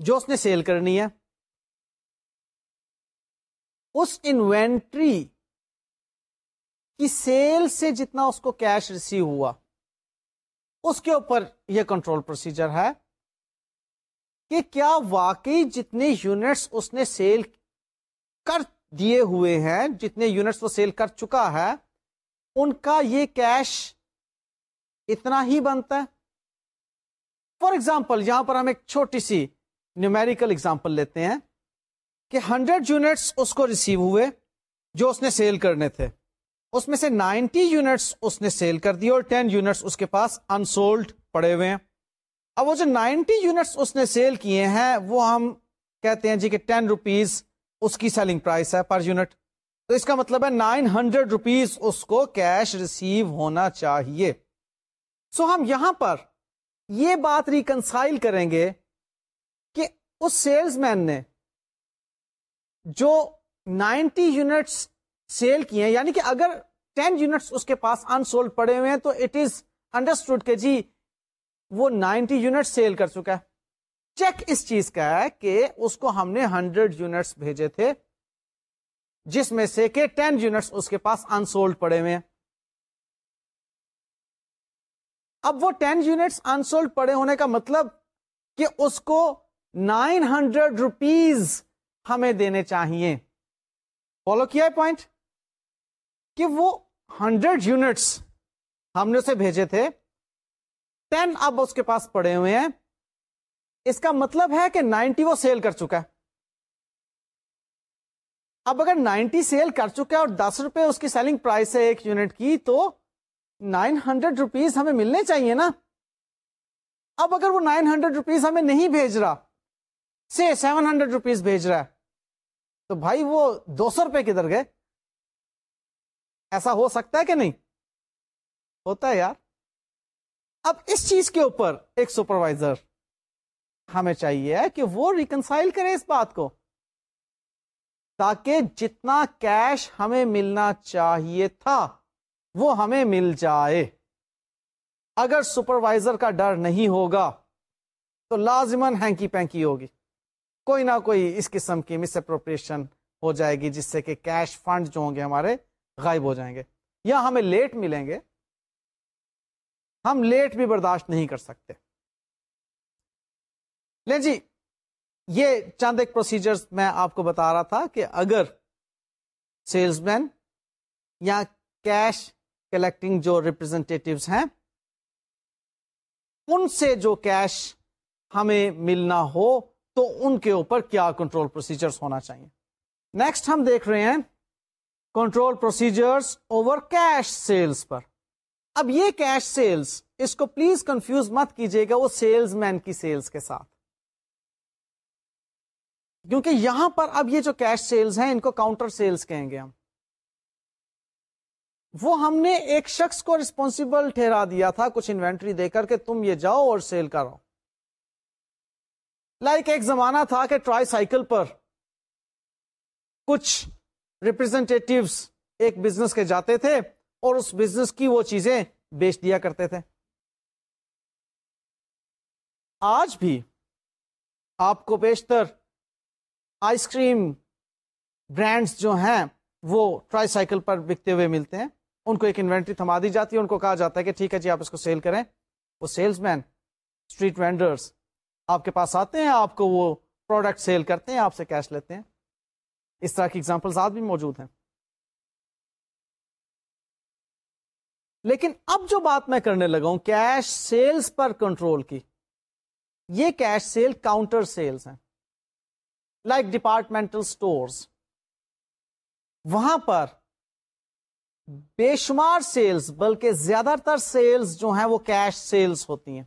جو اس نے سیل کرنی ہے، اس انوینٹری کی سیل سے جتنا اس کو کیش ریسیو ہوا، اس کے اوپر یہ کنٹرول پروسیجر ہے کہ کیا واقعی جتنے یونٹس اس نے سیل کر دیے ہوئے ہیں، جتنے یونٹس وہ سیل کر چکا ہے، ان کا یہ کیش اتنا ہی بنتا ہے۔ فار ایگزامپل یہاں پر ہم ایک چھوٹی سی نیومیریکل ایگزامپل لیتے ہیں کہ ہنڈریڈ یونٹس اس کو ریسیو ہوئے جو اس نے سیل کرنے تھے۔ اس میں سے نائنٹی یونٹس اس نے سیل کر دی اور ٹین یونٹس اس کے پاس انسولڈ پڑے ہوئے ہیں۔ اب وہ جو نائنٹی یونٹس اس نے سیل کیے ہیں، وہ ہم کہتے ہیں جی کہ ٹین روپیز اس کی سیلنگ پرائس ہے پر یونٹ تو اس کا مطلب ہے نائن ہنڈریڈ روپیز اس کو کیش ریسیو ہونا چاہیے. سو so ہم یہاں پر یہ بات ریکنسائل کریں گے کہ اس سیلز مین نے جو نائنٹی یونٹس سیل کیے ہیں یعنی کہ اگر ٹین یونٹس اس کے پاس انسولڈ پڑے ہوئے ہیں تو اٹ از انڈرسٹوڈ کہ جی وہ نائنٹی یونٹ سیل کر چکا ہے۔ چیک اس چیز کا ہے کہ اس کو ہم نے ہنڈریڈ یونٹس بھیجے تھے، جس میں سے کہ ٹین یونٹس اس کے پاس انسولڈ پڑے ہوئے ہیں۔ اب وہ ٹین یونٹس انسولڈ پڑے ہونے کا مطلب کہ اس کو نائن ہنڈریڈ روپیز ہمیں دینے چاہیے۔ فالو کیا ہے پوائنٹ؟ کہ وہ ہنڈریڈ یونٹس ہم نے اسے بھیجے تھے، ٹین اب اس کے پاس پڑے ہوئے ہیں۔ اس کا مطلب ہے کہ نائنٹی وہ سیل کر چکا ہے۔ اب اگر نائنٹی سیل کر چکا ہے اور دس روپے اس کی سیلنگ پرائس ہے ایک یونٹ کی، تو نائن ہنڈریڈ روپیز ہمیں ملنے چاہیے نا۔ اب اگر وہ نائن ہنڈریڈ روپیز ہمیں نہیں بھیج رہا، سے سیون ہنڈریڈ روپیز بھیج رہا ہے، تو بھائی وہ دو سو روپے کدھر گئے؟ ایسا ہو سکتا ہے کہ نہیں؟ ہوتا ہے یار۔ اب اس چیز کے اوپر ایک سپروائزر۔ ہمیں چاہیے کہ وہ ریکنسائل کرے اس بات کو۔ تاکہ جتنا کیش ہمیں ملنا چاہیے تھا، وہ ہمیں مل جائے۔ اگر سپروائزر کا ڈر نہیں ہوگا، تو لازمن ہینکی پینکی ہوگی۔ کوئی نہ کوئی اس قسم کی مس اپروپریشن ہو جائے گی، جس سے کہ کیش فنڈ جو ہوں گے ہمارے غائب ہو جائیں گے۔ یا ہمیں لیٹ ملیں گے۔ ہم لیٹ بھی برداشت نہیں کر سکتے۔ لیں جی یہ چند ایک پروسیجر میں آپ کو بتا رہا تھا کہ اگر سیلس مین یا کیش کلیکٹنگ جو ریپرزینٹیوز ہیں، ان سے جو کیش ہمیں ملنا ہو، تو ان کے اوپر کیا کنٹرول پروسیجرز ہونا چاہیے۔ نیکسٹ ہم دیکھ رہے ہیں control procedures over cash sales پر۔ اب یہ کیش سیلز اس کو پلیز کنفیوز مت کیجیے گا وہ سیلز مین کی سیلز کے ساتھ۔ کیونکہ یہاں پر اب یہ جو کیش سیلز ہیں، ان کو کاؤنٹر سیلز کہیں گے ہم۔ وہ ہم نے ایک شخص کو ریسپونسبل ٹھہرا دیا تھا کچھ انوینٹری دے کر کہ تم یہ جاؤ اور سیل کرو لائک like ایک زمانہ تھا کہ ٹرائی سائیکل پر کچھ ریپرزینٹیوز ایک بزنس کے جاتے تھے اور اس بزنس کی وہ چیزیں بیچ دیا کرتے تھے۔ آج بھی آپ کو بیشتر آئس کریم برانڈس جو ہیں، وہ ٹرائی سائیکل پر بکتے ہوئے ملتے ہیں۔ ان کو ایک انوینٹری تھما دی جاتی ہے۔ ان کو کہا جاتا ہے کہ ٹھیک ہے جی آپ اس کو سیل کریں۔ وہ سیلس مین اسٹریٹ وینڈرس آپ کے پاس آتے ہیں، آپ کو وہ پروڈکٹ سیل کرتے ہیں، آپ سے کیش لیتے ہیں۔ اس طرح کی ایگزامپل آج بھی موجود ہیں۔ لیکن اب جو بات میں کرنے لگا ہوں کیش سیلز پر کنٹرول کی۔ یہ کیش سیل کاؤنٹر سیلز ہیں۔ لائک ڈپارٹمنٹل اسٹورس وہاں پر بے شمار سیلز بلکہ زیادہ تر سیلز جو ہیں وہ کیش سیلز ہوتی ہیں۔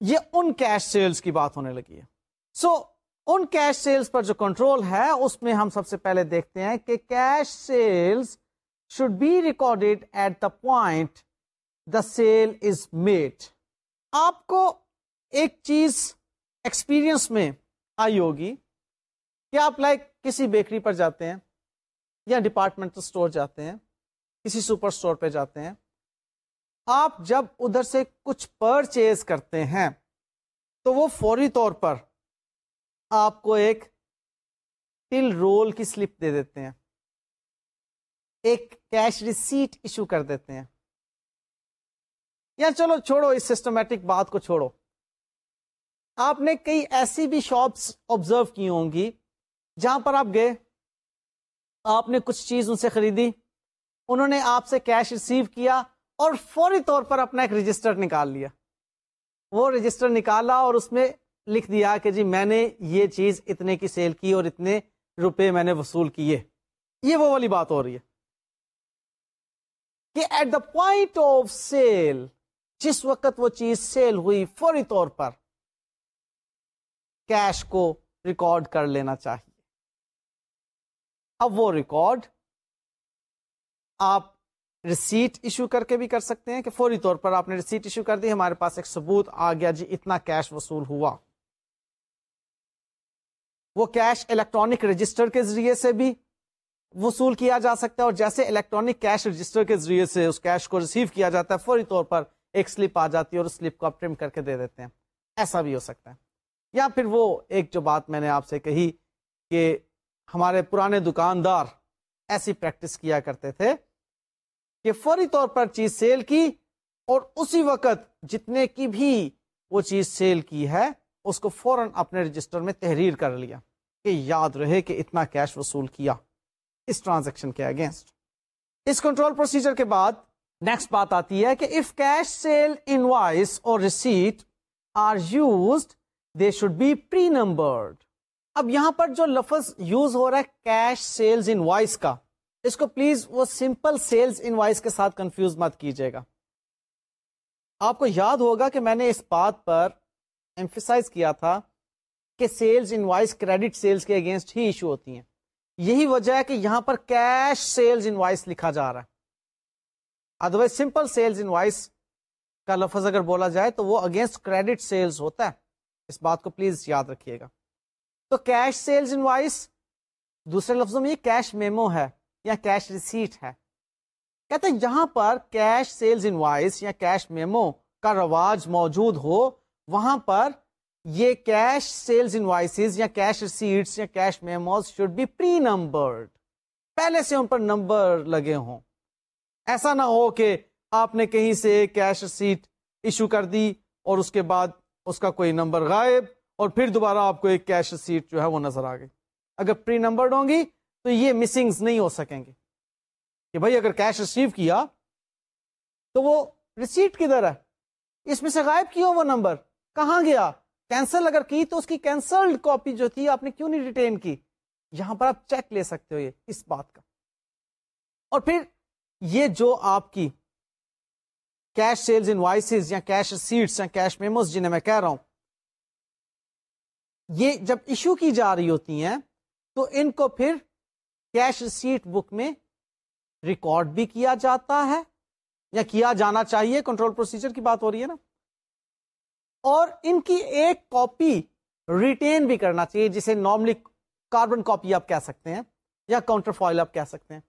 یہ ان کیش سیلز کی بات ہونے لگی ہے۔ سو so, ان کیش سیلز پر جو کنٹرول ہے اس میں ہم سب سے پہلے دیکھتے ہیں کہ cash sales should be recorded at the point the sale is made آپ کو ایک چیز ایکسپیرئنس میں آئی ہوگی کہ آپ لائک کسی بیکری پر جاتے ہیں یا ڈپارٹمنٹل اسٹور جاتے ہیں، کسی سپر اسٹور پہ جاتے ہیں، آپ جب ادھر سے کچھ پرچیز کرتے ہیں تو وہ فوری طور پر آپ کو ایک ٹل رول کی سلپ دے دیتے ہیں، ایک کیش ریسیٹ ایشو کر دیتے ہیں۔ یا چلو چھوڑو، اس سسٹمیٹک بات کو چھوڑو۔ آپ نے کئی ایسی بھی شاپس آبزرو کی ہوں گی جہاں پر آپ گئے، آپ نے کچھ چیز ان سے خریدی، انہوں نے آپ سے کیش ریسیو کیا اور فوری طور پر اپنا ایک رجسٹر نکال لیا۔ وہ رجسٹر نکالا اور اس میں لکھ دیا کہ جی میں نے یہ چیز اتنے کی سیل کی اور اتنے روپے میں نے وصول کیے۔ یہ وہ والی بات ہو رہی ہے کہ at the point of sale جس وقت وہ چیز سیل ہوئی فوری طور پر کیش کو ریکارڈ کر لینا چاہیے۔ اب وہ ریکارڈ آپ ریسیٹ ایشو کر کے بھی کر سکتے ہیں کہ فوری طور پر آپ نے ریسیٹ ایشو کر دی، ہمارے پاس ایک ثبوت آ گیا۔ جی اتنا کیش وصول ہوا۔ وہ کیش الیکٹرانک رجسٹر کے ذریعے سے بھی وصول کیا جا سکتا ہے اور جیسے الیکٹرانک کیش رجسٹر کے ذریعے سے اس کیش کو ریسیو کیا جاتا ہے، فوری طور پر ایک سلپ آ جاتی ہے اور اس سلپ کو آپ ٹرم کر کے دے دیتے ہیں۔ ایسا بھی ہو سکتا ہے۔ یا پھر وہ ایک جو بات میں نے آپ سے کہی کہ ہمارے پرانے دکاندار ایسی پریکٹس کیا کرتے تھے کہ فوری طور پر چیز سیل کی اور اسی وقت جتنے کی بھی وہ چیز سیل کی ہے، اس کو فوراً اپنے رجسٹر میں تحریر کر لیا کہ یاد رہے کہ اتنا کیش وصول کیا۔ اس ٹرانزیکشن کے اگینسٹ اس کنٹرول پروسیجر کے بعد نیکسٹ بات آتی ہے کہ if cash sale invoice اور receipt are used they should be pre numbered اب یہاں پر جو لفظ یوز ہو رہا ہے کیش سیلز ان وائس کا، اس کو پلیز وہ سمپل سیلز ان وائس کے ساتھ کنفیوز مت کیجیے گا۔ آپ کو یاد ہوگا کہ میں نے اس بات پر ایمفیسائز کیا تھا کہ sales invoice credit sales کے اگینسٹ ہی ایشو ہوتی ہیں۔ یہی وجہ ہے کہ یہاں پر کیش سیلز ان وائس لکھا جا رہا ہے۔ Otherwise simple sales invoice کا لفظ اگر بولا جائے تو وہ اگینسٹ کریڈٹ سیلز ہوتا ہے۔ اس بات کو پلیز یاد رکھیے گا۔ تو کیش سیلز ان وائس دوسرے لفظوں میں یہ کیش میمو ہے یا کیش ریسیٹ ہے۔ کہتے ہیں جہاں پر کیش سیلز ان وائس یا کیش میمو کا رواج موجود ہو، وہاں پر یہ کیش سیلز انوائسز یا کیش ریسیٹس یا cash memos should be pre numbered پہلے سے ان پر نمبر لگے ہوں۔ ایسا نہ ہو کہ آپ نے کہیں سے کیش ریسیٹ ایشو کر دی اور اس کے بعد اس کا کوئی نمبر غائب اور پھر دوبارہ آپ کو ایک کیش ریسیٹ جو ہے وہ نظر آ گئی۔ اگر پری نمبرڈ ہوں گی تو یہ مسنگز نہیں ہو سکیں گے۔ کہ بھائی اگر کیش ریسیو کیا تو وہ ریسیٹ کدھر ہے؟ اس میں سے غائب کیا وہ نمبر؟ کہاں گیا؟ کینسل اگر کی تو اس کی کینسلڈ کاپی جو تھی آپ نے کیوں نہیں ریٹین کی؟ یہاں پر آپ چیک لے سکتے ہو یہ اس بات کا۔ اور پھر یہ جو آپ کی کیش سیلز ان وائسز یا کیش سیٹس یا کیش میموز جنہیں میں کہہ رہا ہوں، یہ جب ایشو کی جا رہی ہوتی ہیں، تو ان کو پھر کیش سیٹ بک میں ریکارڈ بھی کیا جاتا ہے، یا کیا جانا چاہیے کنٹرول پروسیجر کی بات ہو رہی ہے نا۔ اور ان کی ایک کاپی ریٹین بھی کرنا چاہیے، جسے نارملی کاربن کاپی آپ کہہ سکتے ہیں، یا کاؤنٹر فائل آپ کہہ سکتے ہیں۔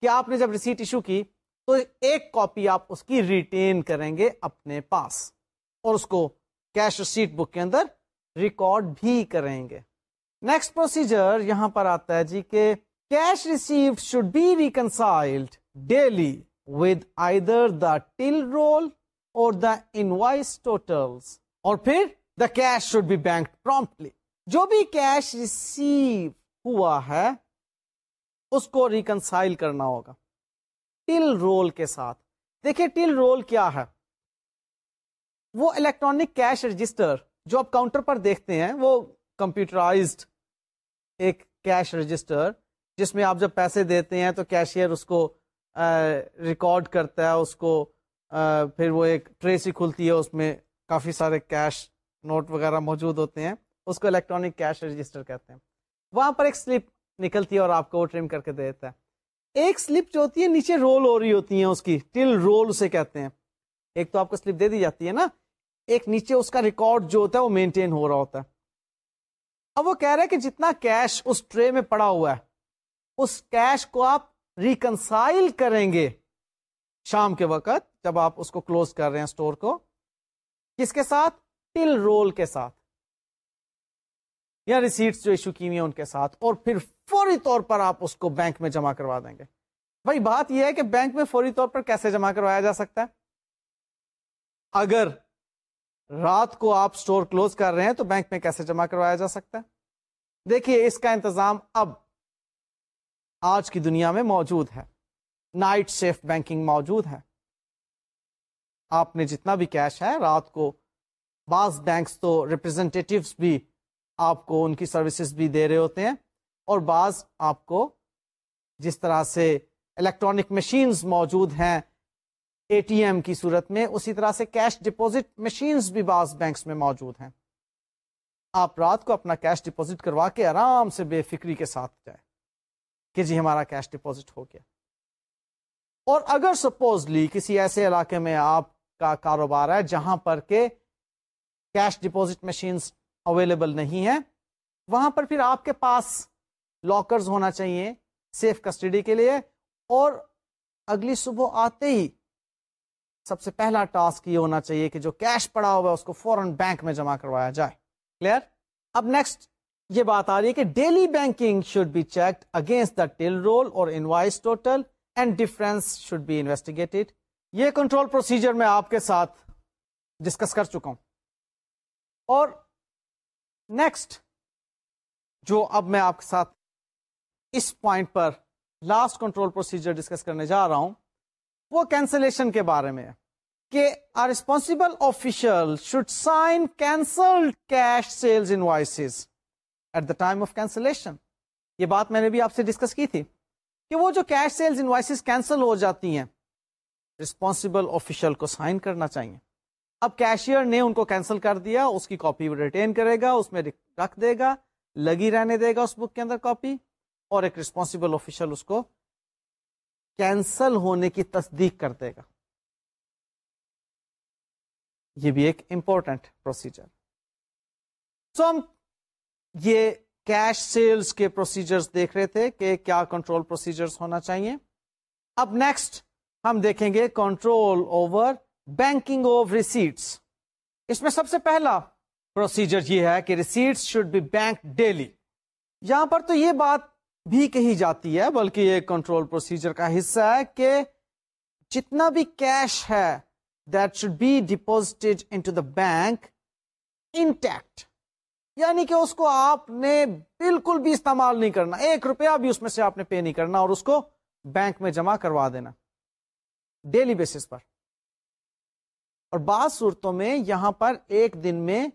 کہ آپ نے جب ریسیٹ ایشو کی تو ایک کاپی آپ اس کی ریٹین کریں گے اپنے پاس اور اس کو کیش ریسیٹ بک کے اندر ریکارڈ بھی کریں گے۔ نیکسٹ پروسیجر یہاں پر آتا ہے جی کہ cash receive should be reconciled daily with either the till roll or the invoice totals اور پھر the cash should be bank promptly جو بھی کیش ریسیو ہوا ہے اس کو ریکنسائل کرنا ہوگا۔ ٹل رول کے ساتھ۔ دیکھیے ٹل رول کیا ہے۔ وہ الیکٹرانک کیش رجسٹر جو آپ کاؤنٹر پر دیکھتے ہیں، وہ کمپیوٹرائزڈ ایک کیش رجسٹر، جس میں آپ جب پیسے دیتے ہیں تو کیشیئر اس کو ریکارڈ کرتا ہے، اس کو پھر وہ ایک ٹریس ہی کھلتی ہے، اس میں کافی سارے کیش نوٹ وغیرہ موجود ہوتے ہیں۔ اس کو الیکٹرانک کیش رجسٹر کہتے ہیں۔ وہاں پر ایک سلپ نکلتی ہے اور آپ کو وہ ٹریم کر کے دے دیتا ہے۔ ایک سلپ جو ہوتی ہے نیچے رول ہو رہی ہوتی ہیں اس کی، ٹل رول اسے کہتے ہیں۔ ایک تو آپ کو سلپ دے دی جاتی ہے نا، ایک نیچے اس کا ریکارڈ جو ہوتا ہے وہ مینٹین ہو رہا ہوتا ہے۔ اب وہ کہہ رہے کہ جتنا کیش اس ٹرے میں پڑا ہوا ہے، اس کیش کو آپ ریکنسائل کریں گے شام کے وقت جب آپ اس کو کلوز کر رہے ہیں اسٹور کو۔ کس کے ساتھ؟ ٹل رول کے ساتھ۔ یا ریسیٹس جو ایشو کی ہوئی ہیں ان کے ساتھ، اور پھر فوری طور پر آپ اس کو بینک میں جمع کروا دیں گے۔ بھائی، بات یہ ہے کہ بینک میں فوری طور پر کیسے جمع کروایا جا سکتا ہے؟ اگر رات کو آپ اسٹور کلوز کر رہے ہیں تو بینک میں کیسے جمع کروایا جا سکتا ہے؟ دیکھیے، اس کا انتظام اب آج کی دنیا میں موجود ہے۔ نائٹ سیف بینکنگ موجود ہے۔ آپ نے جتنا بھی کیش ہے، رات کو بعض بینکس تو ریپرزینٹیوس بھی آپ کو ان کی سروسز بھی دے رہے ہوتے ہیں اور بعض آپ کو جس طرح سے الیکٹرانک مشینز موجود ہیں اے ٹی ایم کی صورت میں، اسی طرح سے کیش ڈپوزٹ مشینز بھی بعض بینکس میں موجود ہیں۔ آپ رات کو اپنا کیش ڈپوزٹ کروا کے آرام سے بے فکری کے ساتھ جائے کہ جی ہمارا کیش ڈپوزٹ ہو گیا۔ اور اگر سپوزلی کسی ایسے علاقے میں آپ کا کاروبار ہے جہاں پر کہ کیش ڈپوزٹ مشینز اویلیبل نہیں ہے وہاں پر پھر آپ کے پاس لاکرز ہونا چاہیے سیف کسٹڈی کے لیے۔ اور اگلی صبح آتے ہی سب سے پہلا ٹاسک یہ ہونا چاہیے کہ جو کیش پڑا ہوا ہے، اس کو فوراً بینک میں جمع کروایا جائے۔ کلیئر اب نیکسٹ یہ بات آ رہی ہے کہ daily banking should be check against the till roll اور invoice total and difference should be investigated یہ کنٹرول پروسیجر میں آپ کے ساتھ ڈسکس کر چکا ہوں۔ اور نیکسٹ جو اب میں آپ کے ساتھ اس پوائنٹ پر لاسٹ کنٹرول پروسیجر ڈسکس کرنے جا رہا ہوں، وہ کینسلیشن کے بارے میں کہ responsible official should sign cancelled cash sales invoices at the time of cancellation یہ بات میں نے بھی آپ سے ڈسکس کی تھی کہ وہ جو کیش سیلز انوائسز کینسل ہو جاتی ہیں ریسپانسبل آفیشل کو سائن کرنا چاہیے۔ اب کیشیئر نے ان کو کینسل کر دیا، اس کی کاپی ریٹین کرے گا، اس میں رکھ دے گا، لگی رہنے دے گا اس بک کے اندر کاپی اور ایک ریسپانسبل آفیشل اس کو کینسل ہونے کی تصدیق کر دے گا۔ یہ بھی ایک امپورٹنٹ پروسیجر سو ہم یہ کیش سیلز کے پروسیجرز دیکھ رہے تھے کہ کیا کنٹرول پروسیجرز ہونا چاہیے۔ اب نیکسٹ ہم دیکھیں گے control over banking of receipts. اس میں سب سے پہلا پروسیجر یہ ہے کہ receipts should be bank daily یہاں پر تو یہ بات بھی کہی جاتی ہے، بلکہ یہ کنٹرول پروسیجر کا حصہ ہے کہ جتنا بھی کیش ہے that should be deposit into the bank intact یعنی کہ اس کو آپ نے بالکل بھی استعمال نہیں کرنا، ایک روپیہ بھی اس میں سے آپ نے پے نہیں کرنا اور اس کو بینک میں جمع کروا دینا۔ ڈیلی بیسس پر۔ اور بعض صورتوں میں یہاں پر ایک دن میں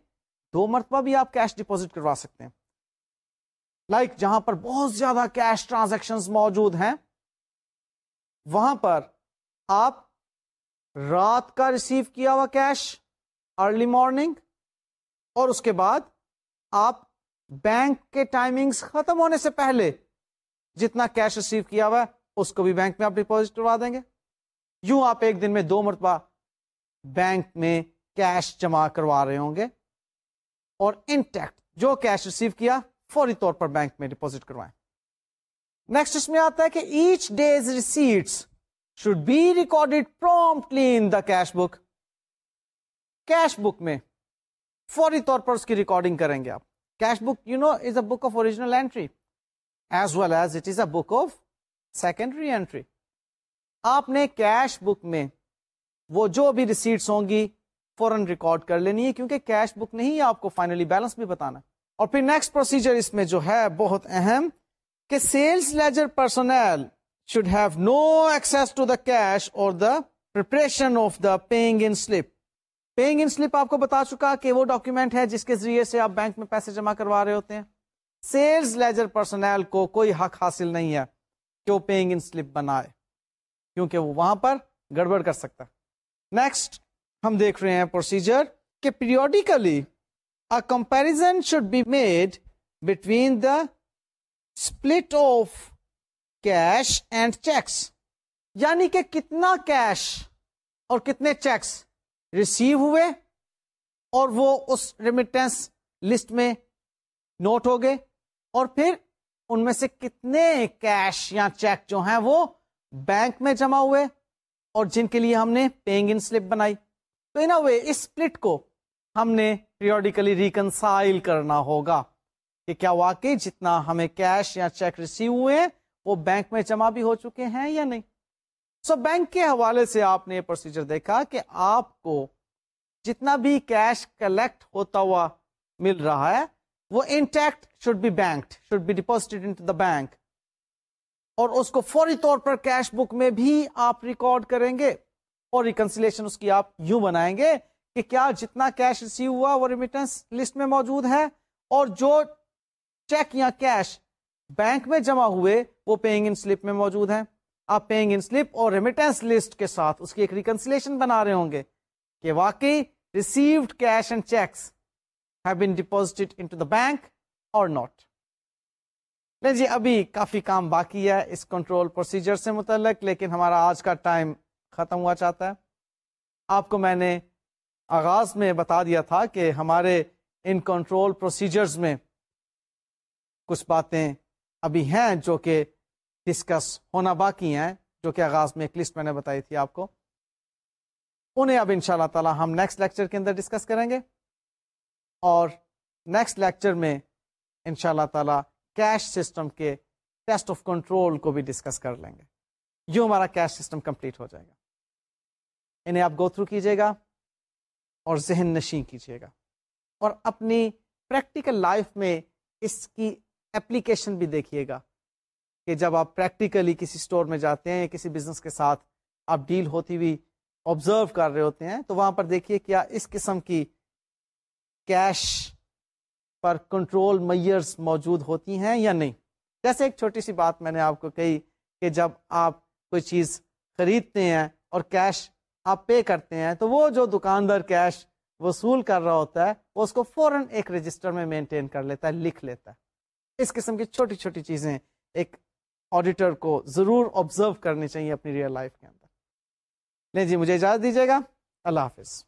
دو مرتبہ بھی آپ کیش ڈپوزٹ کروا سکتے ہیں۔ لائک like جہاں پر بہت زیادہ کیش ٹرانزیکشن موجود ہیں، وہاں پر آپ رات کا ریسیو کیا ہوا کیش ارلی مارننگ اور اس کے بعد آپ بینک کے ٹائمنگز ختم ہونے سے پہلے جتنا کیش ریسیو کیا ہوا ہے، اس کو بھی بینک میں آپ ڈپوزٹ کروا دیں گے۔ یوں آپ ایک دن میں دو مرتبہ بینک میں کیش جمع کروا رہے ہوں گے اور انٹیکٹ جو کیش ریسیو کیا فوری طور پر بینک میں ڈپوزٹ کروائیں۔ نیکسٹ اس میں آتا ہے کہ each day's receipts should be recorded promptly in the cash book cash book میں فوری طور پر اس کی ریکارڈنگ کریں گے آپ۔ Cash book you know is a book of original entry as well as it is a book of secondary entry آپ نے کیش بک میں وہ جو بھی ریسیٹس ہوں گی فوراً ریکارڈ کر لینی ہے، کیونکہ کیش بک نہیں آپ کو فائنلی بیلنس بھی بتانا اور پھر نیکسٹ پروسیجر اس میں جو ہے بہت اہم کہ sales ledger personnel should have no access to the cash اور the preparation of the paying in slip paying in slip آپ کو بتا چکا کہ وہ ڈاکیومنٹ ہے جس کے ذریعے سے آپ بینک میں پیسے جمع کروا رہے ہوتے ہیں۔ سیلز لیجر پرسنل کو کوئی حق حاصل نہیں ہے کہ وہ پیئنگ ان سلپ بنائے، کیونکہ وہ وہاں پر گڑبڑ کر سکتا نیکسٹ ہم دیکھ رہے ہیں پروسیجر کہ periodically a comparison should be made between the split of cash and cheques یعنی کہ کتنا کیش اور کتنے چیکس ریسیو ہوئے اور وہ اس ریمیٹنس لسٹ میں نوٹ ہو گئے اور پھر ان میں سے کتنے کیش یا چیک جو ہیں وہ بینک میں جمع ہوئے اور جن کے لیے ہم نے پیئنگ ان سلپ بنائی۔ تو ان وے اس اسپلٹ کو ہم نے پیریوڈیکلی ریکنسائل کرنا ہوگا کہ کیا واقعی جتنا ہمیں کیش یا چیک ریسیو ہوئے ہیں وہ بینک میں جمع بھی ہو چکے ہیں یا نہیں۔ سو so, بینک کے حوالے سے آپ نے یہ پروسیجر دیکھا کہ آپ کو جتنا بھی کیش کلیکٹ ہوتا ہوا مل رہا ہے وہ intact should be bank should be deposit the bank اور اس کو فوری طور پر کیش بک میں بھی آپ ریکارڈ کریں گے اور ریکنسیلیشن اس کی آپ یوں بنائیں گے کہ کیا جتنا کیش ریسیو ہوا وہ ریمیٹنس لسٹ میں موجود ہے اور جو چیک یا کیش بینک میں جمع ہوئے وہ پیئنگ ان سلپ میں موجود ہے آپ پیئنگ ان سلپ اور ریمیٹنس لسٹ کے ساتھ اس کی ایک ریکنسیلیشن بنا رہے ہوں گے کہ واقعی received cash and cheques bank اور ناٹ نوٹ جی ابھی کافی کام باقی ہے، اس کنٹرول پروسیجر سے متعلق، لیکن ہمارا آج کا ٹائم ختم ہوا چاہتا ہے۔ آپ کو میں نے آغاز میں بتا دیا تھا کہ ہمارے ان کنٹرول پروسیجرز میں کچھ باتیں ابھی ہیں جو کہ ڈسکس ہونا باقی ہیں، جو کہ آغاز میں ایک لسٹ میں نے بتائی تھی آپ کو۔ انہیں اب ان شاء اللہ تعالی ہم نیکسٹ لیکچر کے اندر ڈسکس کریں گے۔ اور نیکسٹ لیکچر میں ان شاء اللہ تعالی کیش سسٹم کے ٹیسٹ آف کنٹرول کو بھی ڈسکس کر لیں گے۔ یوں ہمارا کیش سسٹم کمپلیٹ ہو جائے گا۔ انہیں آپ گو تھرو کیجیے گا اور ذہن نشین کیجیے گا۔ اور اپنی پریکٹیکل لائف میں اس کی اپلیکیشن بھی دیکھیے گا کہ جب آپ پریکٹیکلی کسی اسٹور میں جاتے ہیں، کسی بزنس کے ساتھ آپ ڈیل ہوتی ہوئی آبزرو کر رہے ہوتے ہیں، تو وہاں پر دیکھیے کیا اس قسم کی کیش پر کنٹرول میئرس موجود ہوتی ہیں یا نہیں؟ جیسے ایک چھوٹی سی بات میں نے آپ کو کہی کہ جب آپ کوئی چیز خریدتے ہیں اور کیش آپ پے کرتے ہیں، تو وہ جو دکاندار کیش وصول کر رہا ہوتا ہے، وہ اس کو فوراً ایک رجسٹر میں مینٹین کر لیتا ہے، لکھ لیتا ہے۔ اس قسم کی چھوٹی چھوٹی چیزیں ایک آڈیٹر کو ضرور آبزرو کرنی چاہیے اپنی ریئل لائف کے اندر۔ نہیں جی مجھے اجازت دیجیے گا۔ اللہ حافظ۔